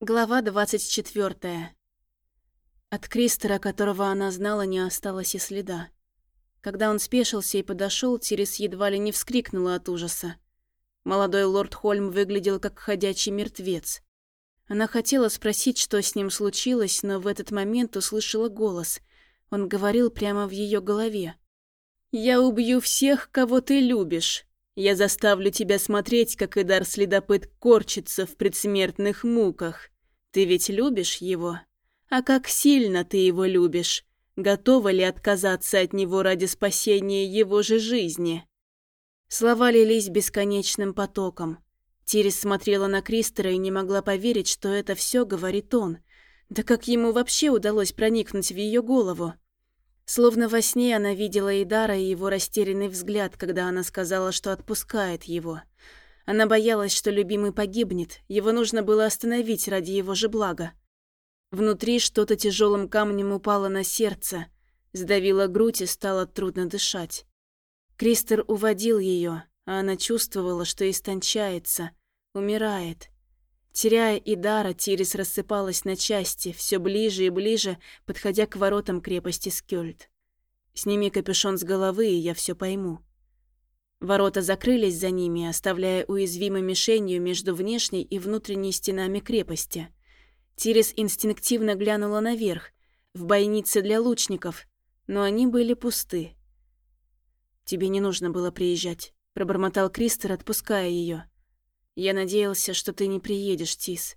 Глава 24. От Кристера, которого она знала, не осталось и следа. Когда он спешился и подошел, Тирис едва ли не вскрикнула от ужаса. Молодой лорд Хольм выглядел как ходячий мертвец. Она хотела спросить, что с ним случилось, но в этот момент услышала голос. Он говорил прямо в ее голове. «Я убью всех, кого ты любишь. Я заставлю тебя смотреть, как Идар Следопыт корчится в предсмертных муках. Ты ведь любишь его? А как сильно ты его любишь? Готова ли отказаться от него ради спасения его же жизни?» Слова лились бесконечным потоком. Тирис смотрела на Кристера и не могла поверить, что это все говорит он. Да как ему вообще удалось проникнуть в ее голову? Словно во сне она видела Идара и его растерянный взгляд, когда она сказала, что отпускает его. Она боялась, что любимый погибнет, его нужно было остановить ради его же блага. Внутри что-то тяжелым камнем упало на сердце, сдавило грудь и стало трудно дышать. Кристер уводил ее, а она чувствовала, что истончается, умирает. Теряя Идара, Тирис рассыпалась на части, все ближе и ближе, подходя к воротам крепости Скёльд. «Сними капюшон с головы, и я все пойму». Ворота закрылись за ними, оставляя уязвимой мишенью между внешней и внутренней стенами крепости. Тирис инстинктивно глянула наверх, в бойницы для лучников, но они были пусты. «Тебе не нужно было приезжать», — пробормотал Кристер, отпуская ее. Я надеялся, что ты не приедешь, Тис.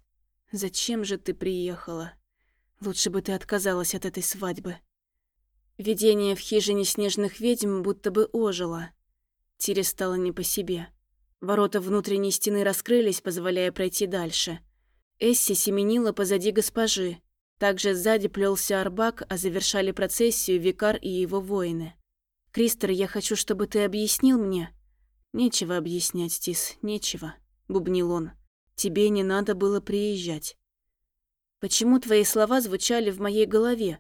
Зачем же ты приехала? Лучше бы ты отказалась от этой свадьбы. Видение в хижине снежных ведьм будто бы ожило. Тире стало не по себе. Ворота внутренней стены раскрылись, позволяя пройти дальше. Эсси семенила позади госпожи. Также сзади плелся Арбак, а завершали процессию Викар и его воины. «Кристер, я хочу, чтобы ты объяснил мне». «Нечего объяснять, Тис, нечего» бубнил он. «Тебе не надо было приезжать». «Почему твои слова звучали в моей голове?»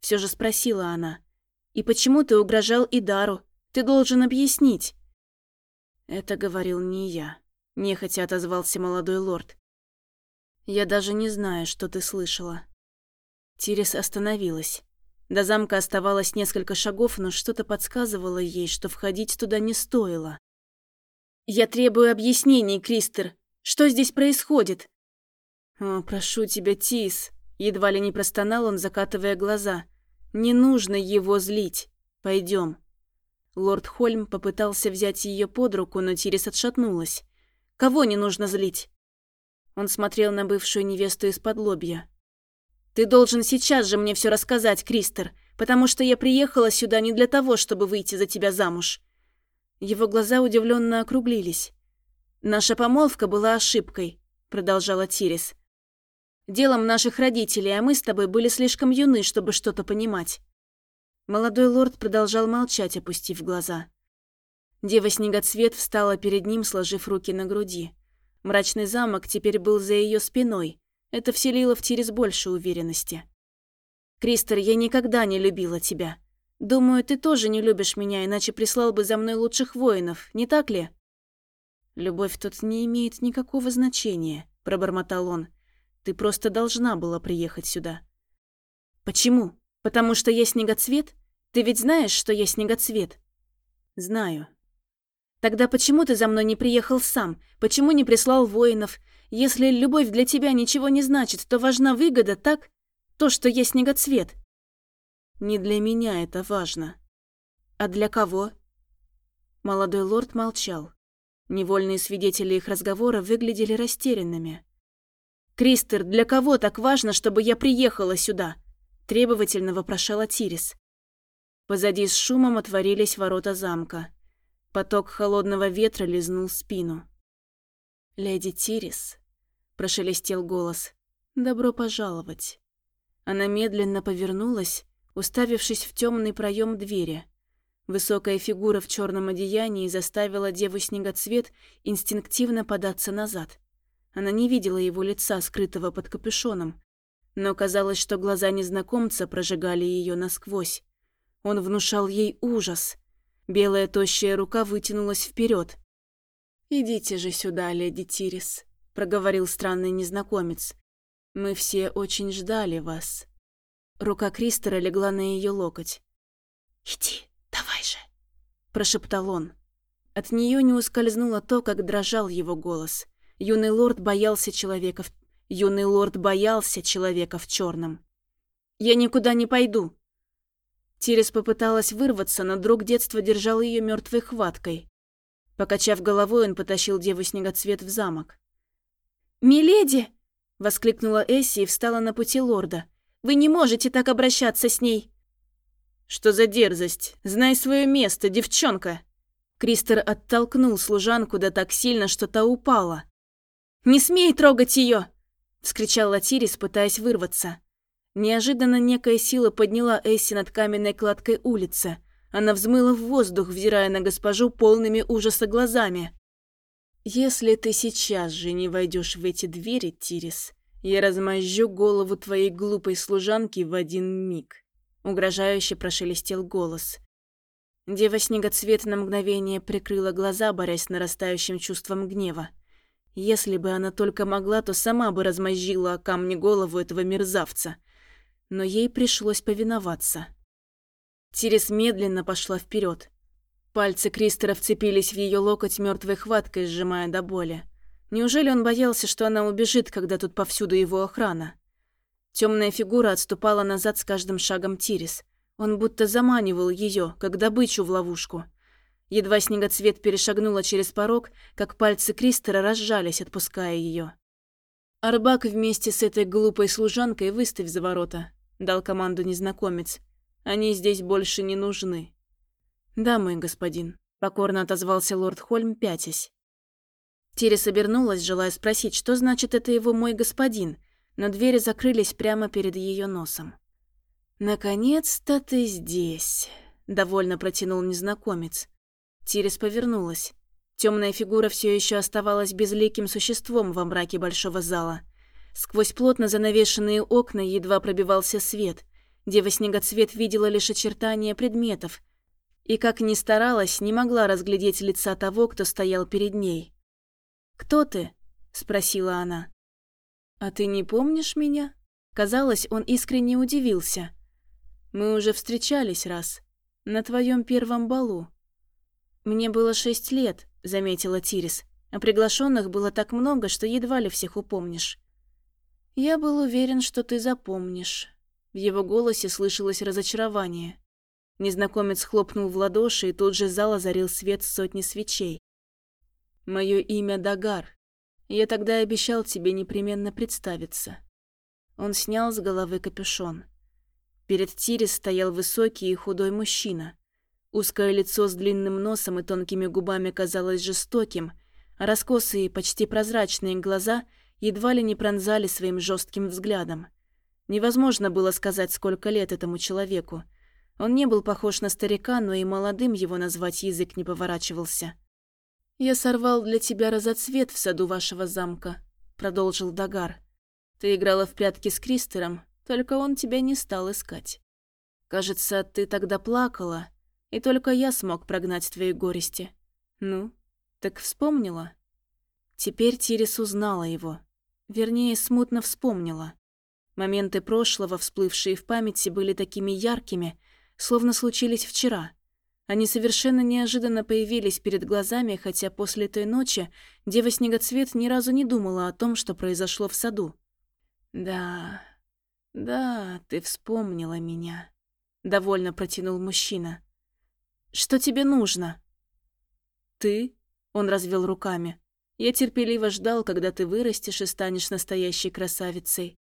Все же спросила она. «И почему ты угрожал Идару? Ты должен объяснить». «Это говорил не я», — нехотя отозвался молодой лорд. «Я даже не знаю, что ты слышала». Тирис остановилась. До замка оставалось несколько шагов, но что-то подсказывало ей, что входить туда не стоило. «Я требую объяснений, Кристер. Что здесь происходит?» «О, прошу тебя, Тис», — едва ли не простонал он, закатывая глаза. «Не нужно его злить. Пойдем». Лорд Хольм попытался взять ее под руку, но Тирис отшатнулась. «Кого не нужно злить?» Он смотрел на бывшую невесту из-под лобья. «Ты должен сейчас же мне все рассказать, Кристер, потому что я приехала сюда не для того, чтобы выйти за тебя замуж. Его глаза удивленно округлились. «Наша помолвка была ошибкой», — продолжала Тирис. «Делом наших родителей, а мы с тобой были слишком юны, чтобы что-то понимать». Молодой лорд продолжал молчать, опустив глаза. Дева-снегоцвет встала перед ним, сложив руки на груди. Мрачный замок теперь был за ее спиной. Это вселило в Тирис больше уверенности. «Кристер, я никогда не любила тебя», Думаю, ты тоже не любишь меня, иначе прислал бы за мной лучших воинов, не так ли? Любовь тут не имеет никакого значения, пробормотал он. Ты просто должна была приехать сюда. Почему? Потому что я снегоцвет? Ты ведь знаешь, что я снегоцвет? Знаю. Тогда почему ты за мной не приехал сам? Почему не прислал воинов? Если любовь для тебя ничего не значит, то важна выгода, так? То, что я снегоцвет. Не для меня это важно. А для кого? Молодой лорд молчал. Невольные свидетели их разговора выглядели растерянными. «Кристер, для кого так важно, чтобы я приехала сюда?» Требовательно вопрошала Тирис. Позади с шумом отворились ворота замка. Поток холодного ветра лизнул спину. «Леди Тирис», — прошелестел голос, — «добро пожаловать». Она медленно повернулась уставившись в темный проем двери. Высокая фигура в черном одеянии заставила деву снегоцвет инстинктивно податься назад. Она не видела его лица, скрытого под капюшоном, но казалось, что глаза незнакомца прожигали ее насквозь. Он внушал ей ужас. Белая тощая рука вытянулась вперед. «Идите же сюда, леди Тирис», — проговорил странный незнакомец. Мы все очень ждали вас». Рука Кристера легла на ее локоть. «Иди, давай же», – прошептал он. От нее не ускользнуло то, как дрожал его голос. Юный лорд боялся человека в... Юный лорд боялся человека в черном. «Я никуда не пойду!» Тирис попыталась вырваться, но друг детства держал ее мертвой хваткой. Покачав головой, он потащил деву снегоцвет в замок. «Миледи!» — воскликнула Эсси и встала на пути лорда. «Вы не можете так обращаться с ней!» «Что за дерзость? Знай свое место, девчонка!» Кристер оттолкнул служанку да так сильно, что та упала. «Не смей трогать ее! вскричал Латирис, пытаясь вырваться. Неожиданно некая сила подняла Эсси над каменной кладкой улицы. Она взмыла в воздух, взирая на госпожу полными ужаса глазами. «Если ты сейчас же не войдешь в эти двери, Тирис, я размозжу голову твоей глупой служанки в один миг», — угрожающе прошелестел голос. Дева Снегоцвет на мгновение прикрыла глаза, борясь с нарастающим чувством гнева. Если бы она только могла, то сама бы размозжила о камне голову этого мерзавца. Но ей пришлось повиноваться. Тирис медленно пошла вперед. Пальцы Кристера вцепились в ее локоть мертвой хваткой, сжимая до боли. Неужели он боялся, что она убежит, когда тут повсюду его охрана? Темная фигура отступала назад с каждым шагом Тирис. Он будто заманивал ее, как добычу в ловушку. Едва снегоцвет перешагнула через порог, как пальцы Кристера разжались, отпуская ее. «Арбак вместе с этой глупой служанкой выставь за ворота», — дал команду незнакомец. «Они здесь больше не нужны». «Да, мой господин», — покорно отозвался лорд Хольм, пятясь. Тирис обернулась, желая спросить, что значит это его «мой господин», но двери закрылись прямо перед ее носом. «Наконец-то ты здесь», — довольно протянул незнакомец. Тирис повернулась. Темная фигура все еще оставалась безликим существом во мраке большого зала. Сквозь плотно занавешенные окна едва пробивался свет. Дева-снегоцвет видела лишь очертания предметов. И, как ни старалась, не могла разглядеть лица того, кто стоял перед ней. «Кто ты?» — спросила она. «А ты не помнишь меня?» Казалось, он искренне удивился. Мы уже встречались раз. На твоем первом балу. Мне было шесть лет, заметила Тирис. А приглашенных было так много, что едва ли всех упомнишь. Я был уверен, что ты запомнишь. В его голосе слышалось разочарование. Незнакомец хлопнул в ладоши, и тут же зал озарил свет сотни свечей. Мое имя Дагар. Я тогда обещал тебе непременно представиться. Он снял с головы капюшон. Перед Тирис стоял высокий и худой мужчина. Узкое лицо с длинным носом и тонкими губами казалось жестоким, а раскосые, почти прозрачные глаза едва ли не пронзали своим жестким взглядом. Невозможно было сказать, сколько лет этому человеку. Он не был похож на старика, но и молодым его назвать язык не поворачивался. «Я сорвал для тебя разоцвет в саду вашего замка», — продолжил Дагар. «Ты играла в прятки с Кристером, только он тебя не стал искать. Кажется, ты тогда плакала, и только я смог прогнать твои горести. Ну, так вспомнила?» Теперь Тирис узнала его. Вернее, смутно вспомнила. Моменты прошлого, всплывшие в памяти, были такими яркими, словно случились вчера. Они совершенно неожиданно появились перед глазами, хотя после той ночи Дева Снегоцвет ни разу не думала о том, что произошло в саду. «Да, да, ты вспомнила меня», — довольно протянул мужчина. «Что тебе нужно?» «Ты?» — он развел руками. «Я терпеливо ждал, когда ты вырастешь и станешь настоящей красавицей.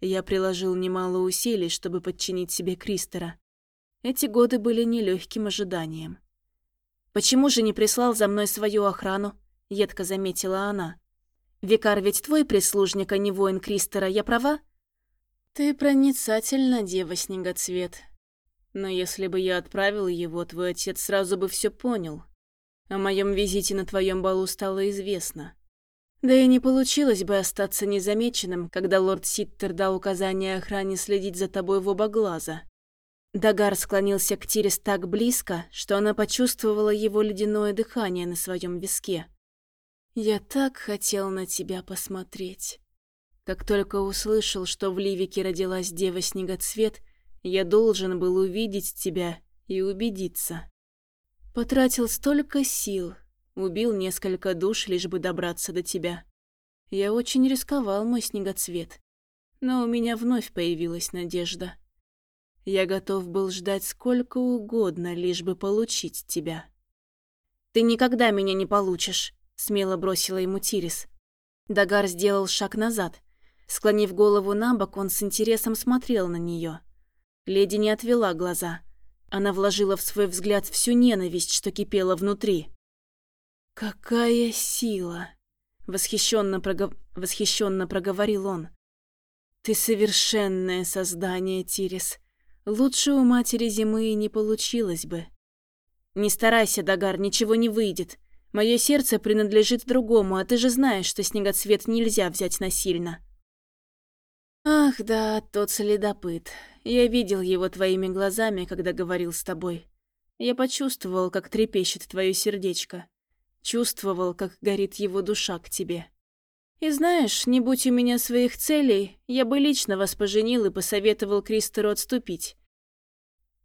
Я приложил немало усилий, чтобы подчинить себе Кристера. Эти годы были нелегким ожиданием. «Почему же не прислал за мной свою охрану?» — едко заметила она. «Викар ведь твой прислужник, а не воин Кристера, я права?» «Ты проницательна, дева Снегоцвет. Но если бы я отправил его, твой отец сразу бы все понял. О моем визите на твоем балу стало известно. Да и не получилось бы остаться незамеченным, когда лорд Ситтер дал указание охране следить за тобой в оба глаза. Дагар склонился к Тирис так близко, что она почувствовала его ледяное дыхание на своем виске. «Я так хотел на тебя посмотреть. Как только услышал, что в Ливике родилась дева Снегоцвет, я должен был увидеть тебя и убедиться. Потратил столько сил, убил несколько душ, лишь бы добраться до тебя. Я очень рисковал, мой Снегоцвет. Но у меня вновь появилась надежда. Я готов был ждать сколько угодно, лишь бы получить тебя. «Ты никогда меня не получишь», — смело бросила ему Тирис. Дагар сделал шаг назад. Склонив голову на бок, он с интересом смотрел на нее. Леди не отвела глаза. Она вложила в свой взгляд всю ненависть, что кипела внутри. «Какая сила!» — восхищенно, прогов... восхищенно проговорил он. «Ты совершенное создание, Тирис. Лучше у матери зимы и не получилось бы». «Не старайся, Дагар, ничего не выйдет. Мое сердце принадлежит другому, а ты же знаешь, что снегоцвет нельзя взять насильно». «Ах да, тот следопыт. Я видел его твоими глазами, когда говорил с тобой. Я почувствовал, как трепещет твое сердечко. Чувствовал, как горит его душа к тебе. И знаешь, не будь у меня своих целей, я бы лично вас поженил и посоветовал Кристеру отступить.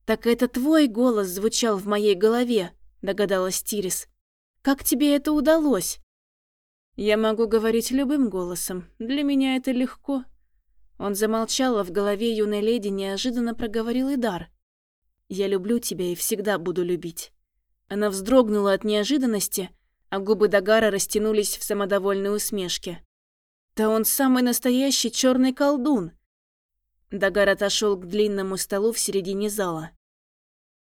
«Так это твой голос звучал в моей голове», — догадалась Тирис. «Как тебе это удалось?» «Я могу говорить любым голосом. Для меня это легко», он замолчал, а в голове юной леди неожиданно проговорил Идар. «Я люблю тебя и всегда буду любить». Она вздрогнула от неожиданности, а губы Дагара растянулись в самодовольной усмешке. «Да он самый настоящий черный колдун!» Дагар отошел к длинному столу в середине зала.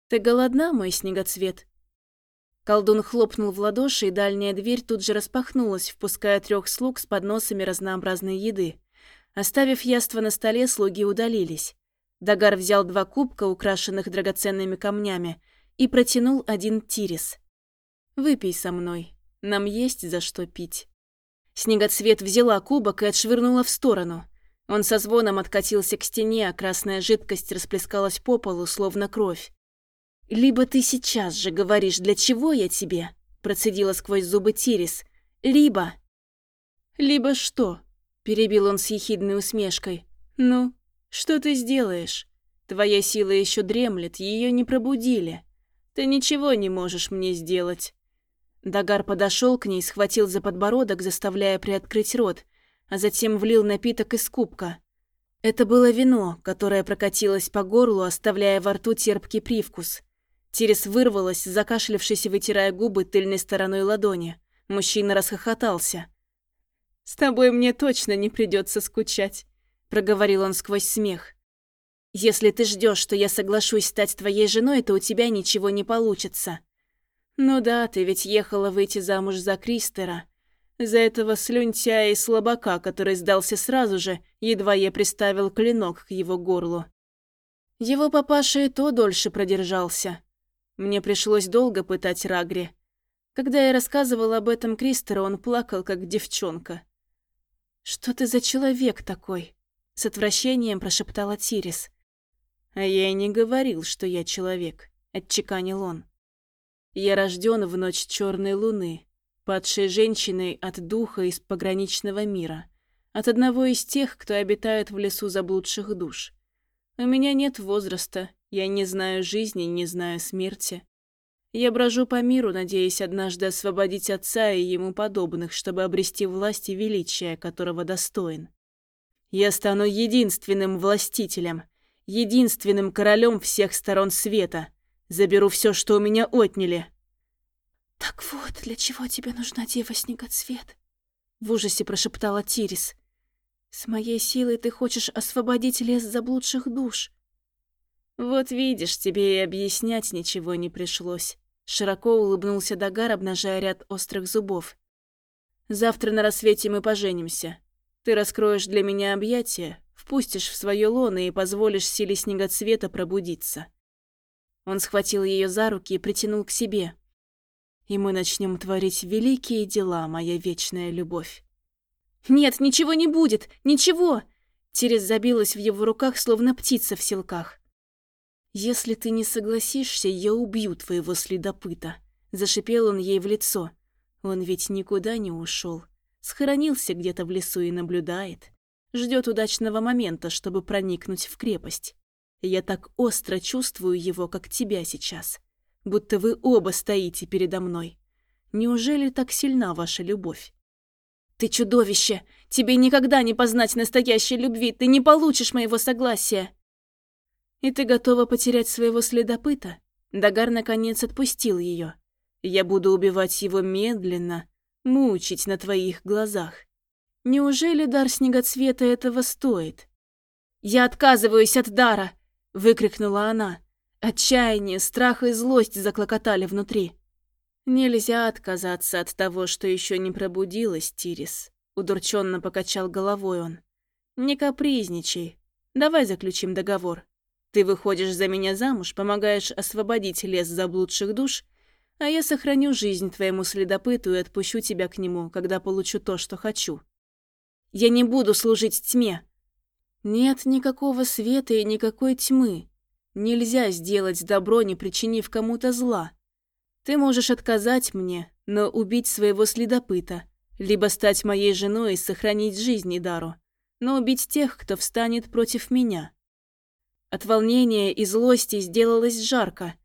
«Ты голодна, мой снегоцвет?» Колдун хлопнул в ладоши, и дальняя дверь тут же распахнулась, впуская трех слуг с подносами разнообразной еды. Оставив яство на столе, слуги удалились. Дагар взял два кубка, украшенных драгоценными камнями, и протянул один тирис. «Выпей со мной. Нам есть за что пить». Снегоцвет взяла кубок и отшвырнула в сторону. Он со звоном откатился к стене, а красная жидкость расплескалась по полу, словно кровь. «Либо ты сейчас же говоришь, для чего я тебе?» процедила сквозь зубы Тирис. «Либо...» «Либо что?» Перебил он с ехидной усмешкой. «Ну, что ты сделаешь? Твоя сила еще дремлет, ее не пробудили. Ты ничего не можешь мне сделать». Дагар подошел к ней, схватил за подбородок, заставляя приоткрыть рот, а затем влил напиток из кубка. Это было вино, которое прокатилось по горлу, оставляя во рту терпкий привкус. Тирис вырвалась, закашлявшись и вытирая губы тыльной стороной ладони. Мужчина расхохотался. «С тобой мне точно не придется скучать», — проговорил он сквозь смех. «Если ты ждешь, что я соглашусь стать твоей женой, то у тебя ничего не получится». «Ну да, ты ведь ехала выйти замуж за Кристера. За этого слюнтя и слабака, который сдался сразу же, едва я приставил клинок к его горлу. Его папаша и то дольше продержался. Мне пришлось долго пытать Рагри. Когда я рассказывал об этом Кристеру, он плакал, как девчонка. «Что ты за человек такой?» — с отвращением прошептала Тирис. «А я и не говорил, что я человек», — отчеканил он. «Я рожден в ночь черной луны, падшей женщиной от духа из пограничного мира, от одного из тех, кто обитает в лесу заблудших душ. У меня нет возраста, я не знаю жизни, не знаю смерти. Я брожу по миру, надеясь однажды освободить отца и ему подобных, чтобы обрести власть и величие, которого достоин. Я стану единственным властителем, единственным королем всех сторон света. Заберу все, что у меня отняли. «Так вот, для чего тебе нужна дева Снегоцвет?» В ужасе прошептала Тирис. «С моей силой ты хочешь освободить лес заблудших душ?» «Вот видишь, тебе и объяснять ничего не пришлось». Широко улыбнулся Дагар, обнажая ряд острых зубов. «Завтра на рассвете мы поженимся. Ты раскроешь для меня объятия, впустишь в свое лоно и позволишь силе снегоцвета пробудиться». Он схватил ее за руки и притянул к себе. «И мы начнем творить великие дела, моя вечная любовь». «Нет, ничего не будет! Ничего!» Терес забилась в его руках, словно птица в селках. «Если ты не согласишься, я убью твоего следопыта», — зашипел он ей в лицо. Он ведь никуда не ушел, схоронился где-то в лесу и наблюдает. ждет удачного момента, чтобы проникнуть в крепость. Я так остро чувствую его, как тебя сейчас. Будто вы оба стоите передо мной. Неужели так сильна ваша любовь? Ты чудовище! Тебе никогда не познать настоящей любви, ты не получишь моего согласия. И ты готова потерять своего следопыта? Дагар наконец отпустил ее. Я буду убивать его медленно, мучить на твоих глазах. Неужели дар снегоцвета этого стоит? «Я отказываюсь от дара!» — выкрикнула она. Отчаяние, страх и злость заклокотали внутри. «Нельзя отказаться от того, что еще не пробудилось, Тирис», — удурченно покачал головой он. «Не капризничай. Давай заключим договор. Ты выходишь за меня замуж, помогаешь освободить лес заблудших душ, а я сохраню жизнь твоему следопыту и отпущу тебя к нему, когда получу то, что хочу. Я не буду служить тьме. Нет никакого света и никакой тьмы. Нельзя сделать добро, не причинив кому-то зла. Ты можешь отказать мне, но убить своего следопыта, либо стать моей женой и сохранить жизнь Идару, но убить тех, кто встанет против меня. От волнения и злости сделалось жарко.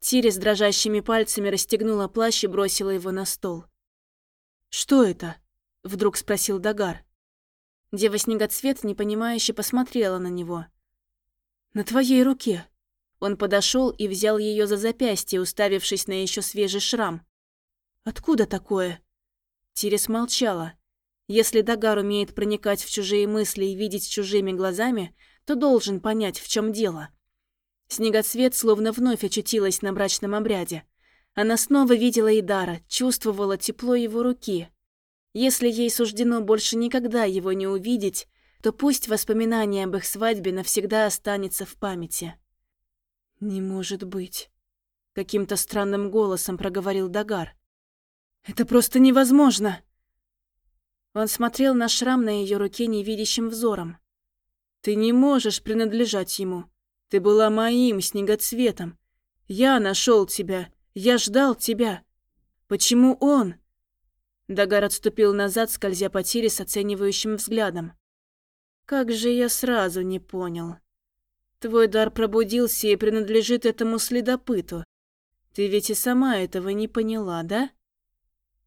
Тири с дрожащими пальцами расстегнула плащ и бросила его на стол. «Что это?» — вдруг спросил Дагар. Дева-снегоцвет непонимающе посмотрела на него. «На твоей руке». Он подошел и взял ее за запястье, уставившись на еще свежий шрам. «Откуда такое?» Тирис молчала. Если Дагар умеет проникать в чужие мысли и видеть чужими глазами, то должен понять, в чем дело. Снегоцвет словно вновь очутилась на брачном обряде. Она снова видела Идара, чувствовала тепло его руки. Если ей суждено больше никогда его не увидеть, то пусть воспоминание об их свадьбе навсегда останется в памяти. «Не может быть», — каким-то странным голосом проговорил Дагар. «Это просто невозможно!» Он смотрел на шрам на ее руке невидящим взором. Ты не можешь принадлежать ему. Ты была моим снегоцветом. Я нашел тебя. Я ждал тебя. Почему он?» Дагар отступил назад, скользя по тире с оценивающим взглядом. «Как же я сразу не понял. Твой дар пробудился и принадлежит этому следопыту. Ты ведь и сама этого не поняла, да?»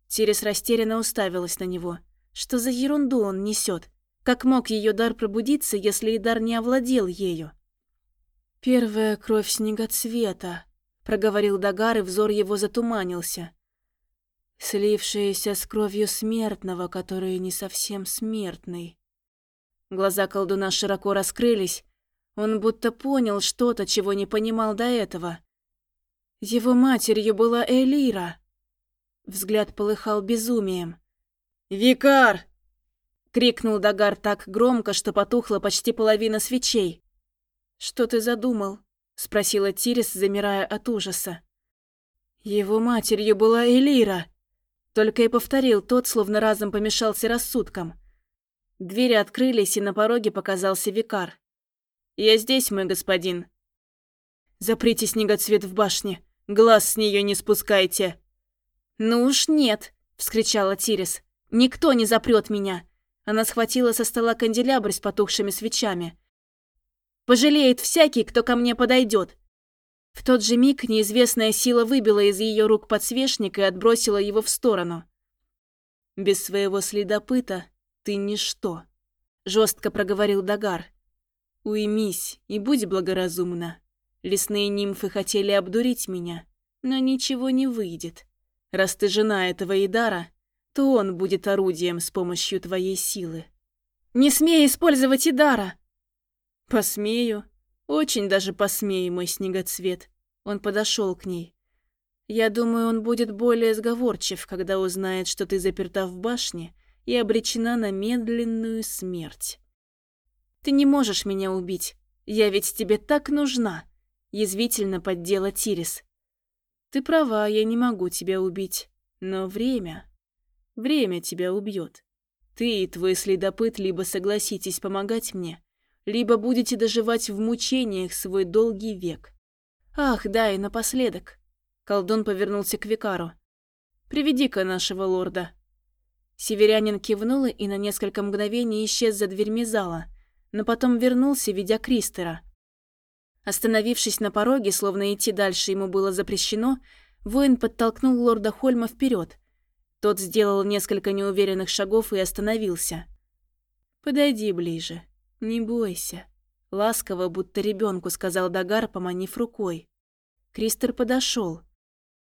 Тирис растерянно уставилась на него. Что за ерунду он несет? Как мог ее дар пробудиться, если и дар не овладел ею? «Первая кровь снегоцвета», — проговорил Дагар, и взор его затуманился. «Слившаяся с кровью смертного, который не совсем смертный». Глаза колдуна широко раскрылись. Он будто понял что-то, чего не понимал до этого. Его матерью была Элира. Взгляд полыхал безумием. «Викар!» крикнул Дагар так громко, что потухла почти половина свечей. «Что ты задумал?» — спросила Тирис, замирая от ужаса. «Его матерью была Элира!» Только и повторил тот, словно разом помешался рассудком. Двери открылись, и на пороге показался викар. «Я здесь, мой господин». «Заприте снегоцвет в башне. Глаз с нее не спускайте». «Ну уж нет», — вскричала Тирис. «Никто не запрет меня. Она схватила со стола канделябр с потухшими свечами. «Пожалеет всякий, кто ко мне подойдет!» В тот же миг неизвестная сила выбила из ее рук подсвечник и отбросила его в сторону. «Без своего следопыта ты ничто», — жестко проговорил Дагар. «Уймись и будь благоразумна. Лесные нимфы хотели обдурить меня, но ничего не выйдет. Раз ты жена этого Идара, то он будет орудием с помощью твоей силы. Не смей использовать Идара!» «Посмею. Очень даже посмею, мой снегоцвет». Он подошел к ней. «Я думаю, он будет более сговорчив, когда узнает, что ты заперта в башне и обречена на медленную смерть. Ты не можешь меня убить. Я ведь тебе так нужна!» Язвительно поддела Тирис. «Ты права, я не могу тебя убить. Но время...» Время тебя убьет. Ты и твой следопыт либо согласитесь помогать мне, либо будете доживать в мучениях свой долгий век. Ах, да, и напоследок. Колдун повернулся к Викару. Приведи-ка нашего лорда. Северянин кивнул и на несколько мгновений исчез за дверьми зала, но потом вернулся, ведя Кристера. Остановившись на пороге, словно идти дальше ему было запрещено, воин подтолкнул лорда Хольма вперед. Тот сделал несколько неуверенных шагов и остановился. «Подойди ближе, не бойся», — ласково, будто ребенку сказал Дагар, поманив рукой. Кристер подошел.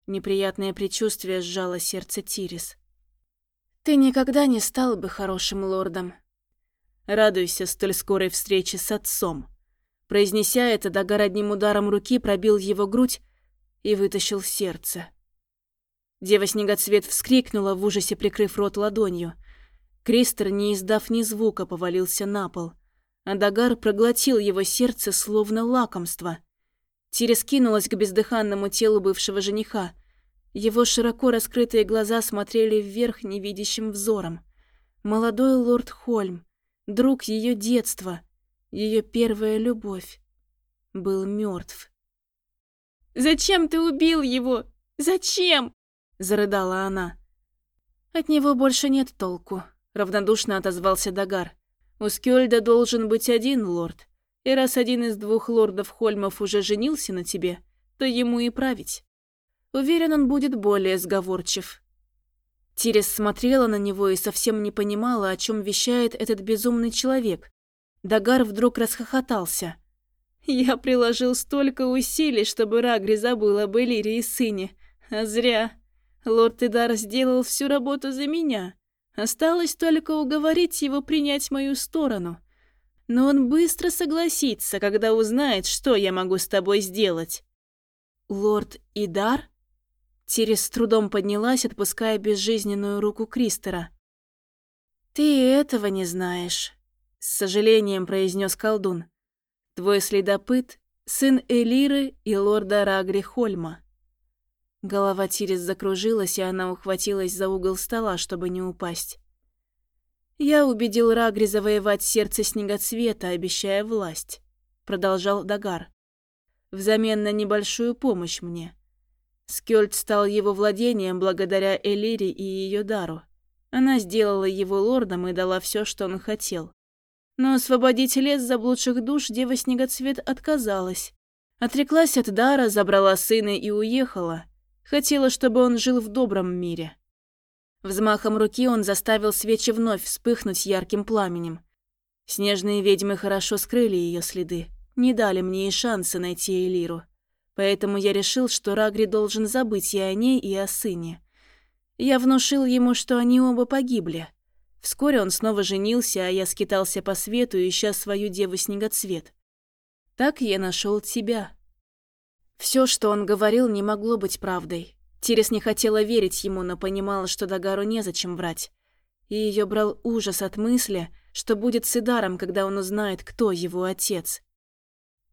Неприятное предчувствие сжало сердце Тирис. «Ты никогда не стал бы хорошим лордом». «Радуйся столь скорой встрече с отцом». Произнеся это, Дагар одним ударом руки пробил его грудь и вытащил сердце. Дева-снегоцвет вскрикнула, в ужасе прикрыв рот ладонью. Кристер, не издав ни звука, повалился на пол. А Дагар проглотил его сердце, словно лакомство — Тирис кинулась к бездыханному телу бывшего жениха. Его широко раскрытые глаза смотрели вверх невидящим взором. Молодой лорд Хольм, друг ее детства, ее первая любовь, был мертв. «Зачем ты убил его? Зачем?» – зарыдала она. «От него больше нет толку», – равнодушно отозвался Дагар. «У Скёльда должен быть один лорд, и раз один из двух лордов Хольмов уже женился на тебе, то ему и править. Уверен, он будет более сговорчив». Тирис смотрела на него и совсем не понимала, о чем вещает этот безумный человек. Дагар вдруг расхохотался. «Я приложил столько усилий, чтобы Рагри забыл об Элире и сыне. А зря. Лорд Идар сделал всю работу за меня. Осталось только уговорить его принять мою сторону но он быстро согласится, когда узнает, что я могу с тобой сделать». «Лорд Идар?» Тирис с трудом поднялась, отпуская безжизненную руку Кристера. «Ты этого не знаешь», — с сожалением произнес колдун. «Твой следопыт — сын Элиры и лорда Рагри Хольма». Голова Тирис закружилась, и она ухватилась за угол стола, чтобы не упасть. «Я убедил Рагри завоевать сердце снегоцвета, обещая власть», — продолжал Дагар. «Взамен на небольшую помощь мне. Скёльд стал его владением благодаря Элире и ее дару. Она сделала его лордом и дала все, что он хотел. Но освободить лес заблудших душ Дева Снегоцвет отказалась. Отреклась от дара, забрала сына и уехала. Хотела, чтобы он жил в добром мире. Взмахом руки он заставил свечи вновь вспыхнуть ярким пламенем. Снежные ведьмы хорошо скрыли ее следы, не дали мне и шанса найти Элиру. Поэтому я решил, что Рагри должен забыть и о ней, и о сыне. Я внушил ему, что они оба погибли. Вскоре он снова женился, а я скитался по свету, ища свою деву-снегоцвет. Так я нашел тебя. Все, что он говорил, не могло быть правдой. Тирис не хотела верить ему, но понимала, что Дагару незачем врать. И ее брал ужас от мысли, что будет с Идаром, когда он узнает, кто его отец.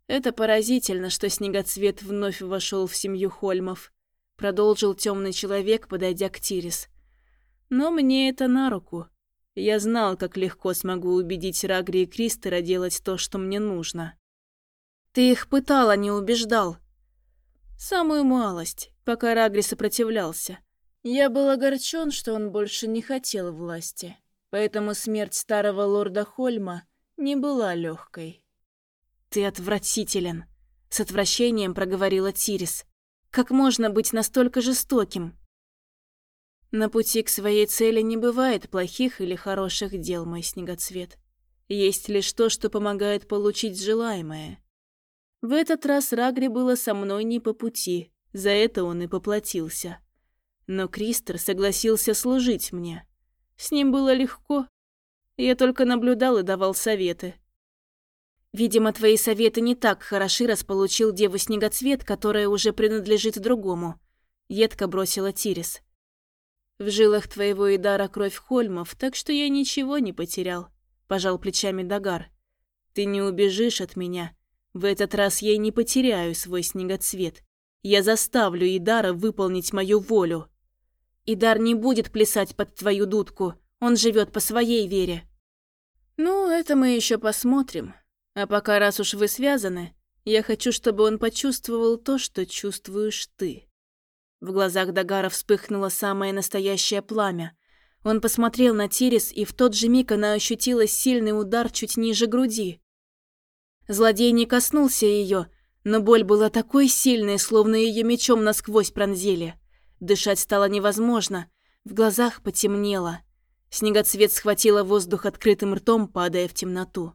Это поразительно, что Снегоцвет вновь вошел в семью Хольмов. Продолжил темный человек, подойдя к Тирис. Но мне это на руку. Я знал, как легко смогу убедить Рагри и Кристера делать то, что мне нужно. Ты их пытал, а не убеждал. Самую малость пока Рагри сопротивлялся. Я был огорчен, что он больше не хотел власти, поэтому смерть старого лорда Хольма не была легкой. «Ты отвратителен», — с отвращением проговорила Тирис. «Как можно быть настолько жестоким?» На пути к своей цели не бывает плохих или хороших дел, мой снегоцвет. Есть лишь то, что помогает получить желаемое. В этот раз Рагри было со мной не по пути, за это он и поплатился. Но Кристер согласился служить мне. С ним было легко. Я только наблюдал и давал советы. Видимо, твои советы не так хороши, раз получил деву Снегоцвет, которая уже принадлежит другому. Едко бросила Тирис. В жилах твоего Идара кровь Хольмов, так что я ничего не потерял. Пожал плечами Дагар. Ты не убежишь от меня. В этот раз я не потеряю свой Снегоцвет. Я заставлю Идара выполнить мою волю. Идар не будет плясать под твою дудку. Он живет по своей вере. Ну, это мы еще посмотрим. А пока, раз уж вы связаны, я хочу, чтобы он почувствовал то, что чувствуешь ты. В глазах Дагара вспыхнуло самое настоящее пламя. Он посмотрел на Тирис, и в тот же миг она ощутила сильный удар чуть ниже груди. Злодей не коснулся ее, но боль была такой сильной, словно ее мечом насквозь пронзили. Дышать стало невозможно, в глазах потемнело. Снегоцвет схватила воздух открытым ртом, падая в темноту.